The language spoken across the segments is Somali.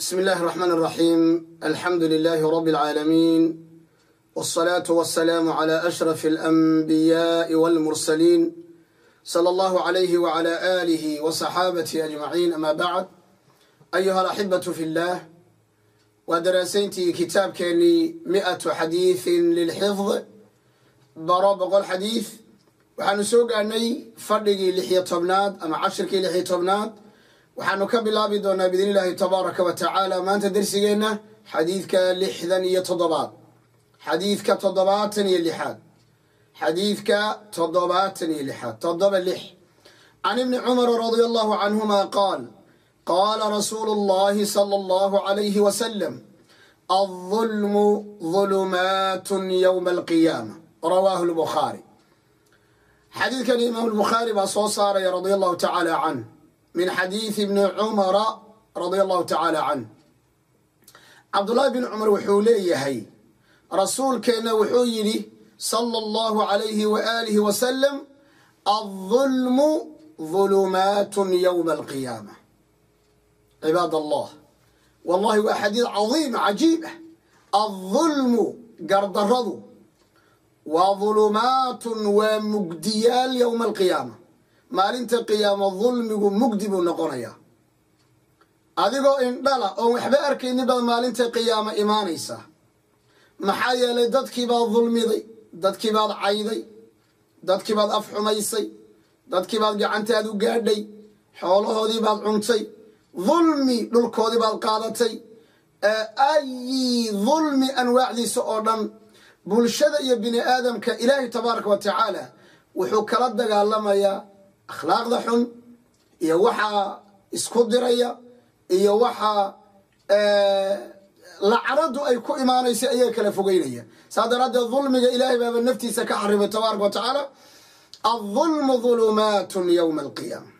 بسم الله الرحمن الرحيم الحمد لله رب العالمين والصلاة والسلام على أشرف الأنبياء والمرسلين صلى الله عليه وعلى آله وصحابته أجمعين أما بعد أيها الأحبة في الله ودراسينتي كتاب كاني مئة حديث للحفظ baro boqol xadiid waxaanu soo gaadhnay fadhigii lixiyo tobnaad ama cashirkii lixiyo tobnaad waxaanu ka bilaabi doonaa biidn illaahi tabaaraka wa tacaala maanta dersigeenna xadiidka lixdan iyo toddobaad. Xadiidka toddobaatan iyo lixaad. Xadiidka toddobaatan iyo lixaad. Toddoba lix. Can ibni cumara radia allahu canhuma qaal qaala rasuulu llahi sala allahu calayhi wasalam aldulmu dulumaatun yowma alqiyaama. Rawaahu lbukhaari xadiidkani imaam lbukhaari baa soo saaraya radia allahu tacaala canh min xadiidi bni cumara radia allahu tacaala canh cabdullaahi bin cumar wuxuu leeyahay rasuulkeenna wuxuu yidhi sala allahu calayhi waaalihi wasalam aldulmu dulumaatun yowma alqiyaama cibaad allah wallahi waa xadiid cadiim cajiib ah. Aldulmu gardaradu waa dulumaatun waa mugdiyaal yowma alqiyaama maalinta qiyaama dulmigu mugdi buu noqonayaa. Adigoo indhala oon waxba arkaynin baad maalinta qiyaama imaanaysaa maxaa yeelay dadkii baad dulmiday dadkii baad cayday dadkii baad af xumaysay dadkii baad gacantaad u gaadhay xoolahoodii baad cuntay dulmi dhulkoodii baad qaadatay ayi dulmi anwaacdiisa oo dhan bulshada iyo bini aadamka ilaahay tabaaraka wa tacaala wuxuu kala dagaalamayaa akhlaaqda xun iyo waxaa isku diraya iyo waxaa lacanadu ay ku imaanaysa ayaa kala fogeynaya. Saa daraaddeed dulmiga ilaahay baaba naftiisa ka xarimay tabaaraka wa tacaala aldulmu dulumaatun yowma alqiyaama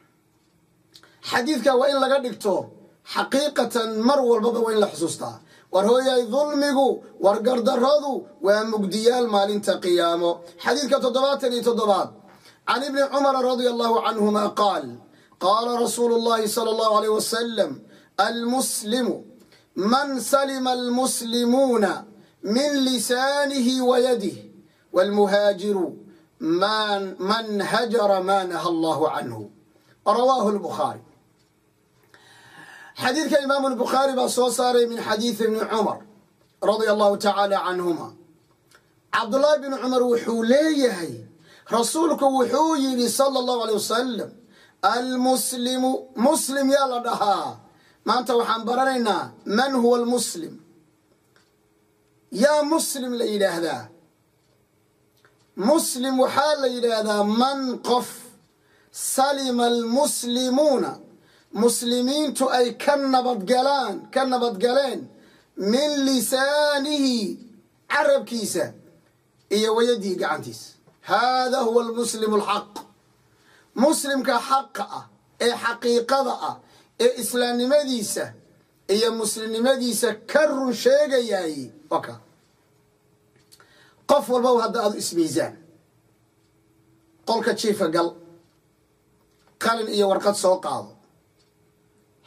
xadiidka waa in laga dhigto xaqiiqatan mar walbaba waa in la xusuustaa. War hooyay dulmigu war gardaradu waa mugdiyaal maalinta qiyaamo. Xadiidka toddobaatan iyo toddobaad can ibni cumara radia allahu canhuma qaal qaala rasuulu llahi sala allahu alayh wasalam almuslimu man salima almuslimuuna min lisaanihi wa yadih walmuhaajiru man hajara ma naha allahu canhu rawaahu lbukhaari xadiidka imaamu lbukhaari baa soo saaray min xadiidi ibni cumar radia allahu tacaala canhuma cabdullaahi bni cumar wuxuu leeyahay rasuulku wuxuu yidhi sala allahu alay wasalam almuslimu muslim yaa la dhahaa. Maanta waxaan baranaynaa man huwa almuslim? Yaa muslim la yidhaahdaa? Muslim waxaa la yidhaahdaa man qof salima almuslimuuna. Muslimiintu ay ka nabadgalaan ka nabadgaleen min lisaanihi carabkiisa iyo wayadihi gacantiisa haada huwa almuslimu alxaq muslimka xaqa ah ee xaqiiqada ah ee islaamnimadiisa iyo muslimnimadiisa ka run sheegayaay waa ka. Qof walbaba hadda aadu ismiisaan qolka jiifa gal qalin iyo warqad soo qaado.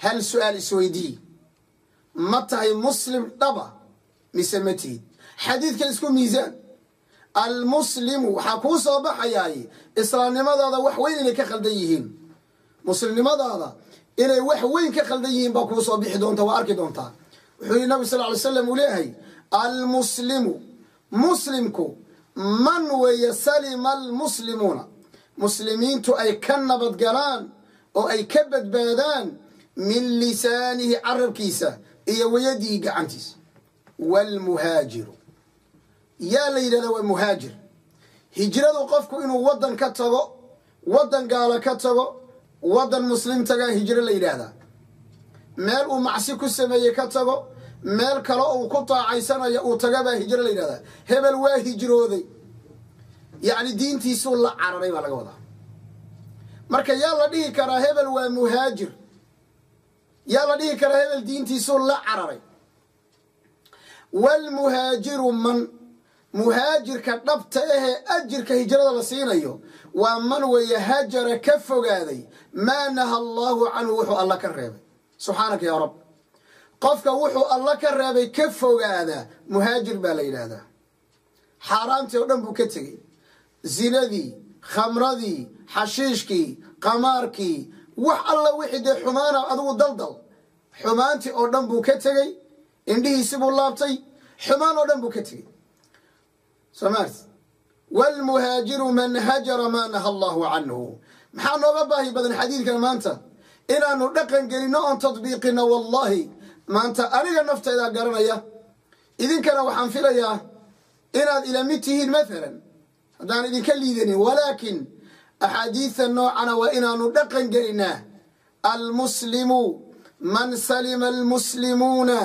Hal su'aal isweydii ma tahay muslim dhaba mise ma tihid? Xadiidkan isku miisaan almuslimu waxaa kuu soo baxayaay islaamnimadaada wax weyn inay ka khaldan yihiin. Muslimnimadaada inay wax weyn ka khaldan yihiin baa kuu soo bixi doonta waa arki doontaa. Wuxuu yihi nabi sal ly slam uu leeyahay almuslimu muslimku man weeye salima almuslimuuna muslimiintu ay ka nabadgalaan oo ay ka badbaadaan min lisaanihi carabkiisa iyo wayadihi gacantiisa. Waalmuhaajiru yaa la yidhahdaa waa muhaajir. Hijradu qofku inuu waddan ka tago waddan gaalo ka tago waddan muslim tagaa hijro la yidhaahdaa. Meel uu macsi ku sameeyey ka tago meel kale uu ku taacaysanayo uu tagabaa hijro la yidhahdaa hebel waa hijrooday. Yacni diintiisuu la cararay baa laga wadaa. Marka yaa la dhihi karaa hebel waa muhaajir. Yaa la dhihi karaa hebel diintiisuu la cararay. Walmuhaajiru man muhaajirka dhabta ahee ajirka hijrada la siinayo waa man weeye hajara ka fogaaday maa naha allaahu canhu wuxuu alla ka reebay. Subxaanaka yaa rab. Qofka wuxuu alla ka reebay ka fogaada muhaajir baa la yidhaahdaa. Xaaraamtii oo dhan buu ka tegey. Zinadii khamradii xashiishkii qamaarkii wax alla wixii dee xumaana adigu daldal. Xumaantii oo dhan buu ka tegey. Indhihiisi buu laabtay. Xumaan oo dhan buu ka tegey somaart waalmuhaajiru man hajara maa naha allahu canhu maxaa nooga baahi badan xadiidkan maanta? Inaanu dhaqan gelinno oon tadbiiqino wallahi. Maanta aniga naftaydaa garanaya. Idinkana waxaan filayaa inaad ila mid tihiin maalan haddaan idinka liidanin walaakin axaadiida noocana waa inaanu dhaqan gelinaa almuslimu man salima almuslimuuna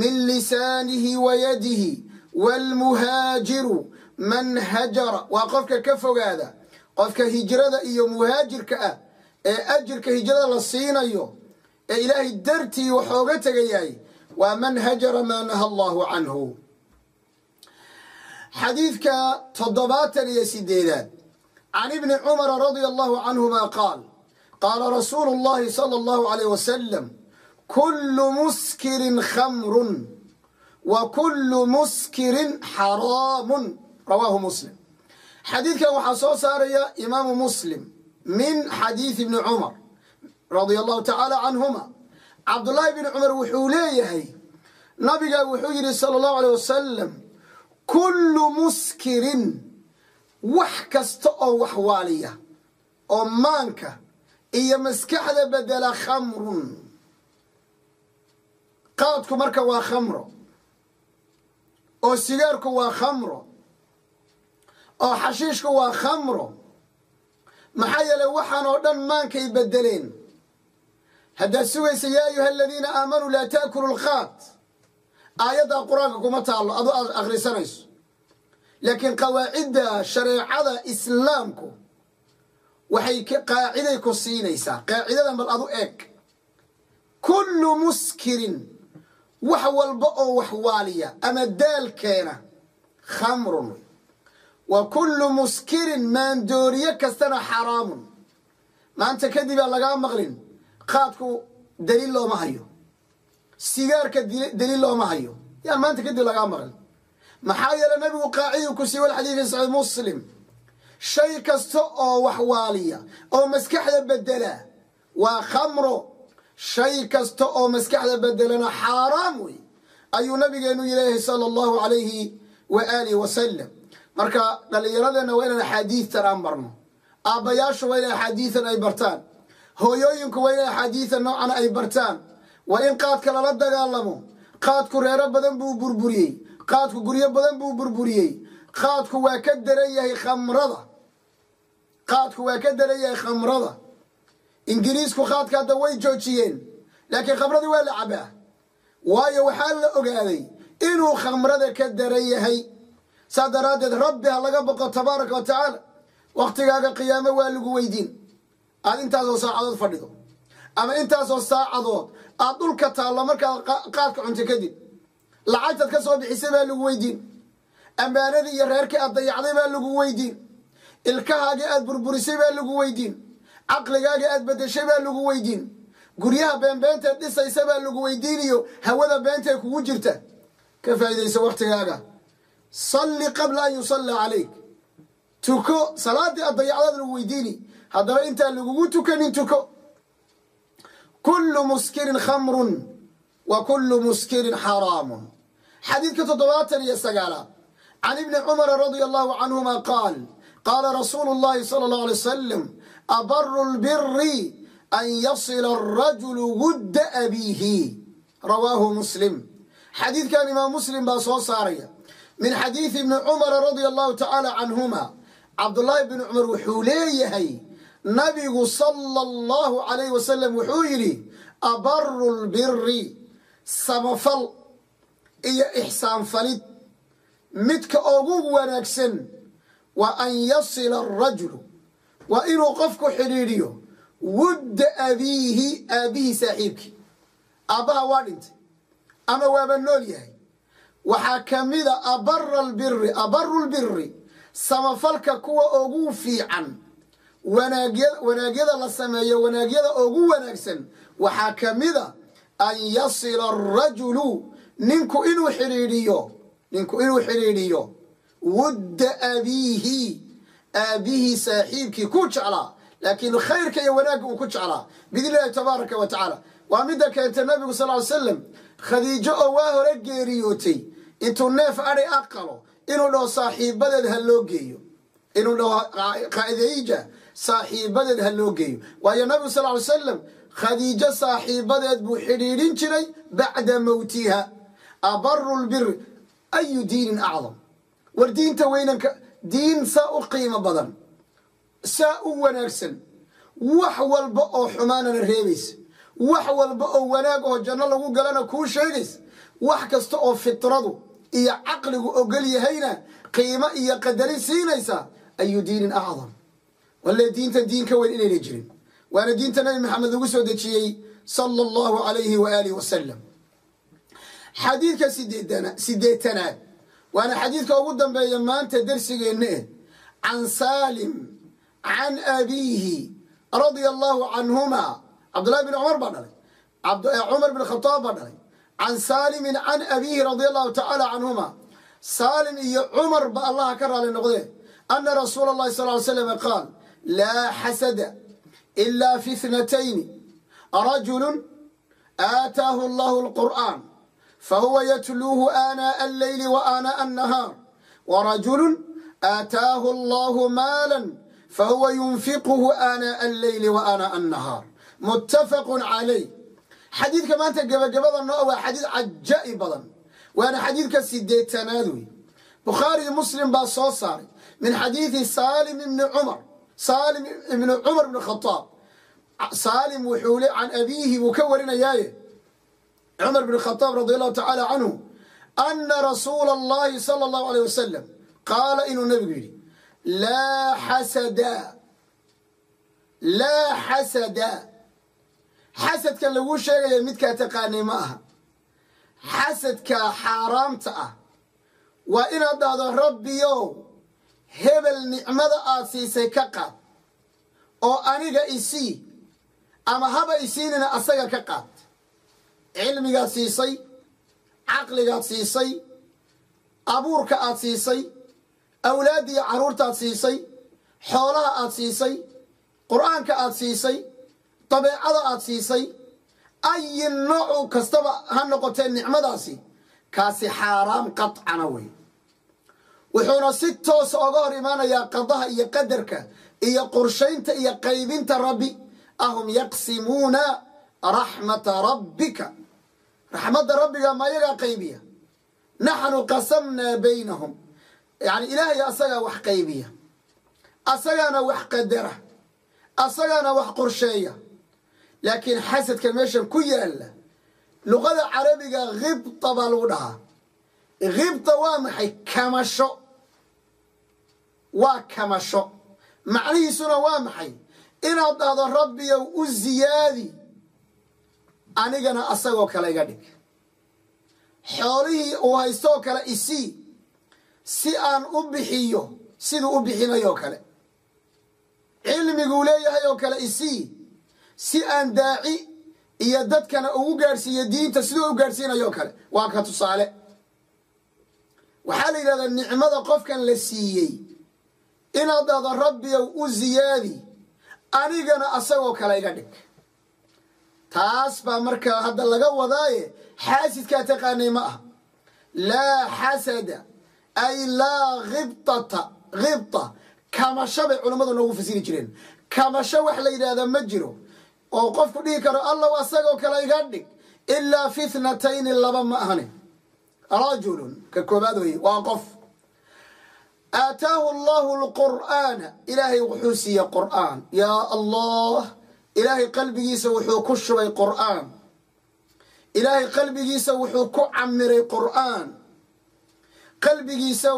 min lisaanihi wa yadihi waalmuhaajiru man hajara waa qofka ka fogaada qofka hijrada iyo muhaajirka ah ee ajirka hijrada la siinayo ee ilaahay dartii waxooga tegayahay waa man hajara maa naha allahu canhu. Xadiidka toddobaatan iyo sideedaad can ibni cumara radia allahu canhuma qaal qaala rasuulu llahi sala allahu alayh wasalam kullu muskirin khamrun wa kullu muskirin xaraamun. Rawaahu muslim. Xadiidkan waxaa soo saaraya imaamu muslim min xadiidi ibni cumar radia allahu tacaala canhuma cabdullaahi bni cumar wuxuu leeyahay nabiga wuxuu yidhi sala allahu aleyh wasalam kullu muskirin wax kasta oo wax waaliya oo maanka iyo maskaxda bedela khamrun. Qaadku marka waa khamro oo sigaarku waa khamro oo xashiishku waa khamro maxaa yeeley waxaan oo dhan maankay bedeleen haddaad sugaysa yaa ayuha aladiina aamanuu laa taakulu lqaad aayaddaa qur'aanka kuma taallo adu aad akhrisanayso. Laakiin qawaacidda shareecada islaamku waxay qaaciday ku siinaysaa. Qaacidadan bal adu eeg. Kullu muskirin wax walba oo wax waaliya ama daalkeena khamrun. Wa kullu muskirin maandooriye kastana xaraamun. Maanta kadibaa lagaa maqlin qaadku daliil looma hayo. Sigaarka daliil looma hayo. Yaan maanta kadib lagaa maqlin. Maxaa yeele nabigu qaaciduu ku siiy walxadiidi saxiix muslim. Shay kasta oo wax waaliya oo maskaxda bedela waa khamro shay kasta oo maskaxda bedelana xaaraam wey ayuu nabigeenu yileeyahay sala allahu calayhi wa aalihi wasalam marka dhallinyaradeenna waa inaan axaadiidtan aan barno. Aabbayaashu waa in axaadiidan ay bartaan. Hooyooyinku waa in axaadiidan noocan ay bartaan. Waa in qaadka lala dagaalamo. Qaadku reero badan buu burburiyey. Qaadku guryo badan buu burburiyey. Qaadku waa ka daran yahay khamrada. Qaadku waa ka daran yahay khamrada ingiriisku qaadka hadda way joojiyeen laakiin khamradii waa la cabaa. Waayo waxaa la ogaaday inuu khamrada ka daran yahay. Saa daraaddeed rabbi ha laga boqo tabaaraka wa tacaala wakhtigaaga qiyaamo waa lagu weydiin. Aada intaasoo saacadood fadhido ama intaasoo saacadood aada dhulka taallo markaad qaadka cunto kadib lacagtaad ka soo bixisay baa lagu weydiin. Ammaanadii iyo reerkii aad dayacday baa lagu weydiin. Ilkahaagii aad burburisay baa lagu weydiin caqligaagii aad bedeshay baa lagu weydiin. Guryaha beenbeenteed dhisaysa baa lagu weydiiniyo hawada beentae kugu jirta. Ka faa'iidaysa wakhtigaaga salli qabla an yusalla calayk. Tuko salaadii aad dayacdaad lagu weydiini. Haddaba intaan lagugu tukanin tuko. Kullu muskirin khamrun wa kullu muskirin xaraamun xadiidka toddobaatan iyo sagaalaad can ibni cumara radia allahu canhuma qaal qaala rasuulu llahi sala allahu alay wasalam abaru lbiri an yasila arajulu wudda abiihi rawaahu muslim xadiidkan imaam muslim baa soo saaraya min xadiidi ibni cumara radia allahu tacaala canhuma cabdullaahi bni cumar wuxuu leeyahay nabigu sala allahu calayh wasalam wuxuu yidhi abaru lbiri samafal iyo ixsaan falid midka ugu wanaagsan waa an yasila arajulu waa inuu qofku xidhiidhiyo wudda abiihi aabbihii saaxiibkii aabbaha waa dhintay ama waaba nool yahay. Waxaa ka mida abara albiri abaru lbiri samafalka kuwa ugu fiican wanaagyada la sameeyo wanaagyada ugu wanaagsan. Waxaa ka mida an yasila arajulu ninku inuu xidhiidhiyo ninku inuu xidhiidhiyo wudda abiihi aabihii saaxiibkii ku jeclaa laakiin khayrka iyo wanaagga uu ku jeclaa biidni illahi tabaaraka wa tacaala. Waa midda keentay nabigu sal ly slam khadiijo oo waa hore geeriyootay intuu neef adhay aqalo inuu dhaho saaxiibadeed ha loo geeyo. Inuu dhaho khadiija saaxiibadeed ha loo geeyo. Waayo nabigu sal ly salam khadiijo saaxiibadeed buu xidhiidhin jiray bacda mowtiha abaru lbiri ayu diinin acdam. War diinta weynanka diin saa u qiimo badan saa u wanaagsan wax walba oo xumaanana reebaysa wax walba oo wanaag oo janno lagu galana kuu sheegaysa wax kasta oo fitradu iyo caqligu ogol yahayna qiimo iyo qadarin siinaysa ayu diinin acdam walle diintan diin ka weyn inayna jirin. Waana diinta nabi maxamed lagu soo dejiyey sala allahu alayhi wa aalihi wasalam xadiidka sideetanaad waana xadiidka ugu dambeeya maanta darsigeenna eh can saalim can abiihi radia allahu canhuma cabdullahi bin cumar baa dhalay cumar bin khataab baa dhalay can saalimin can abiihi radia allahu tacaala canhuma saalim iyo cumar ba allaha ka raali noqdee ana rasuula allahi sal ly slam qaal laa xasada ila fi ithnatayni rajulu aataahu allahu alqur'an aanaa alleyli wa aanaa annahaar warajulu aataahu allahu maalan fahuwa yunfiquhu aanaa alleyli wa aanaa annahaar muttafaqun calayh xadiidka maanta gebagabada noo waa xadiid caja'i badan waana xadiidka sideetanaad wey bukhaari iyo muslim baa soo saaray min xadiidi saalim ibni cumar saalim ibni cumar ibni khataab saalim wuxuu le can abiihi buu ka warinayaaye cumar bn khataab radi allahu tacaala canhu ana rasuula allahi sala allahu aleyh wasalam qaala inuu nebigu yidhi laa xasada laa xasada xasadkan laguu sheegaya midkaa taqaanay ma aha. Xasadkaa xaaraamta ah waa inaad dhahdo rabbiyow hebel nicmada aad siisay ka qaad oo aniga isii ama haba isiinina asaga ka qaad cilmigaad siisay caqligaad siisay abuurka aad siisay awlaaddiiyo carruurtaad siisay xoolaha aad siisay qur'aanka aad siisay dabeecada aad siisay ayi noocu kastaba ha noqotee nicmadaasi kaasi xaaraam qadcana wey. Wuxuuna si toosa oga hor imaanayaa qadaha iyo qadarka iyo qorshaynta iyo qaybinta rabbi ahum yaqsimuuna raxmata rabbika raxmadda rabbiga ma ayagaa qaybiya. Naxnu qasamnaa baynahum. Yani ilaahay asagaa wax qaybiya. Asagaana wax qadara. Asagaana wax qorsheeya. Laakiin xasadka meeshan ku yaalla luqada carabiga khibta baa lagu dhahaa. Khibta waa maxay? Kamasho. Waa kamasho. Macnihiisuna waa maxay? Inaad dhahdo rabbiyow u ziyaadi anigana asagoo kale iga dhig. Xoolihii uu haystoo kale isii si aan u bixiyo siduu u bixinayoo kale. Cilmiguu leeyahay oo kale isii si aan daaci iyo dadkana ugu gaadhsiiyo diinta siduu u gaadhsiinayoo kale. Waa ka tusaale. Waxaa la yidhahdaa nicmada qofkan la siiyey inaad dhahdo rabbiyow u ziyaadi anigana asagoo kale iga dhig taas baa markaa hadda laga wadaaye xaasidkaa taqaanay ma ah laa xasada ay laa khibtata khibta kamasho bay culammadu noogu fasiri jireen. Kamasho wax la yidhaahda ma jiro. Oo qofku dhihi karo allow asagoo kale iga dhig ilaa fi thnatayni laba ma ahane rajulun ka koobaad weye waa qof. Aataahu allahu lqur'aana ilaahay wuxuu siiye qur'aan. Yaa allah ilaahay qalbigiisa wuxuu ku shubay qur'aan. Ilaahay qalbigiisa wuxuu ku camiray qur'aan. Qalbigiisa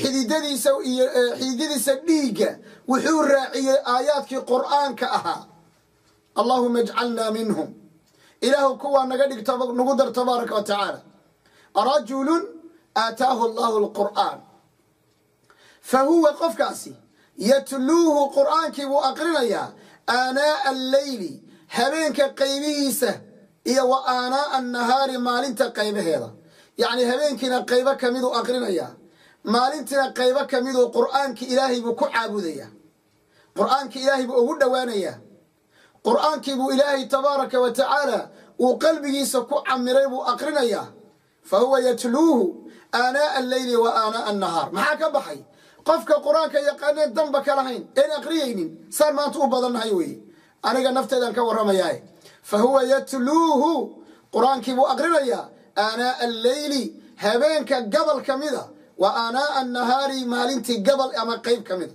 xididadiisa iyo xididadiisa dhiigga wuxuu raaciyey aayaadkii qur'aanka ahaa. Allahuma ajcalnaa minhum. Ilaahu kuwaa naga dhig nagu dar tabaaraka wa tacaala. Rajulun aataahu allahu lqur'aan fa huwa qofkaasi yatluuhu qur'aankii buu aqrinayaa aanaa'a alleyli habeenka qaybihiisa iyo wa aanaa annahaari maalinta qaybaheeda. Yacni habeenkiina qaybo ka miduu aqrinayaa maalintiina qaybo ka miduu qur'aankii ilaahay buu ku caabudayaa. Qur'aankii ilaahay buu ugu dhowaanayaa. Qur'aankii buu ilaahay tabaaraka wa tacaala uu qalbigiisa ku camiray buu aqrinayaa. Fa huwa yatluuhu aanaa alleyli wa aanaa annahaar. Maxaa ka baxay qofka qur'aanka yaqaaneen danba ka lahayn een aqriyaynin saan maanta u badannahay weye aniga nafteedaan ka warramayaae fa huwa yatluuhu qur'aankii buu aqrinayaa aanaa alleyli habeenka gabal ka mida wa aanaa annahaari maalintii gabal ama qayb ka mida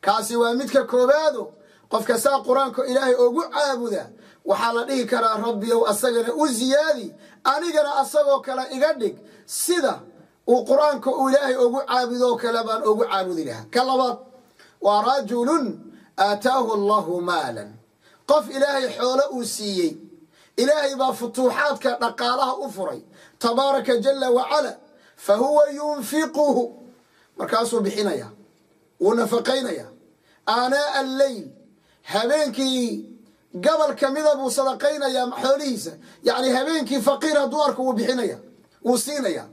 kaasi waa midka koobaado qofka saa qur'aanka ilaahay ugu caabuda waxaa la dhihi karaa rabbiyow asagana u ziyaadi anigana asagoo kale iga dhig sida uu qur'aanka uu ilaahay ugu caabudoo kale baan ugu caabudi lahaa. Ka labaad waa rajulun aataahu allahu maalan. Qof ilaahay xoolo uu siiyey. Ilaahay baa futuuxaadka dhaqaalaha u furay. Tabaaraka jala wacala fa huwa yunfiquhu. Markaasuu bixinaya wuu nafaqaynaya. Aanaa alleyl habeenkii gabal kamida buu sadaqaynayaa xoolihiisa. Yacni habeenkii faqiir hadduu arko wuu bixinaya wuu siinaya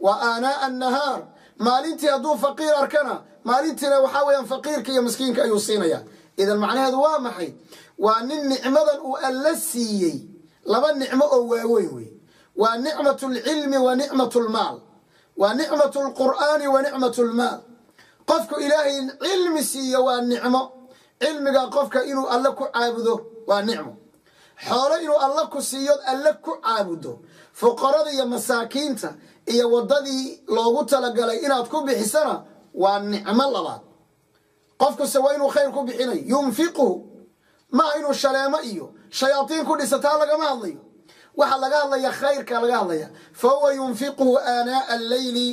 wa aanaa annahaar maalintii hadduu faqiir arkana maalintiina waxaa weeyaan faqiirka iyo miskiinka ayuu siinaya idan macnaheedu waa maxay? Waa nin nicmadan uu alla siiyey laba nicmo oo waaweyn wey. Waa nicmat lcilmi wa nicmat lmaal waa nicmat lqur'aani wa nicmat lmaal qofku ilaahay cilmi siiyo waa nicmo. Cilmiga qofka inuu alle ku caabudo waa nicmo. Xoolo inuu alle ku siiyo alle ku caabudo. Fuqarada iyo masaakiinta iyo waddadii loogu talagalay inaad ku bixisana waa nicmo labaad. Qofkuse waa inuu khayr ku bixinayo yunfiquhu maaha inuu shaleemo iyo shayaadiin ku dhisataa lagama hadlayo. Waxaa laga hadlaya khayrka laga hadlaya fa huwa yunfiquhu aanaa alleyli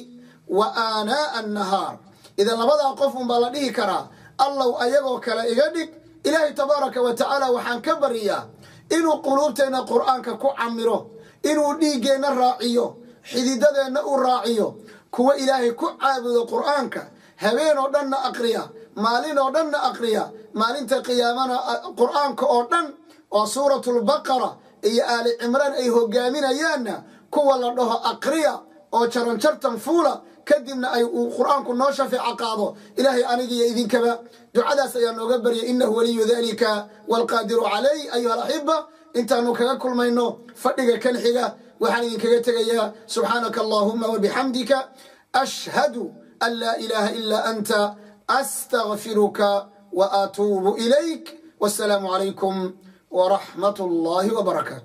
wa aanaa annahaar. Idan labadaa qof unbaa la dhihi karaa allow ayagoo kale iga dhig ilaahay tabaaraka wa tacaala waxaan ka baryaa inuu quluubteenna qur'aanka ku camiro inuu dhiiggeenna raaciyo xididadeenna u raaciyo. Kuwa ilaahay ku caabudo qur'aanka habeen oo dhanna aqriya maalin oo dhanna aqriya maalinta qiyaamana qur'aanka oo dhan oo suuratulbaqara iyo aali cimraan ay hogaaminayaanna kuwa la dhaho aqriya oo jaranjartan fuula kadibna ay uu qur'aanku noo shafeeco qaado. Ilaahay anigiiyo idinkaba ducadaas ayaa nooga baryay inahu waliyu dalika waalqaadiru calayh ayuha alaxiba intaanu kaga kulmayno fadhiga kan xiga waxaan idinkaga tegayaa subxaanaka allahuma wabixamdika ashhadu an laa ilaaha ilaa anta astagfiruka wa atuubu ilayk wasalaamu calaykum waraxmat allahi wbarakaatu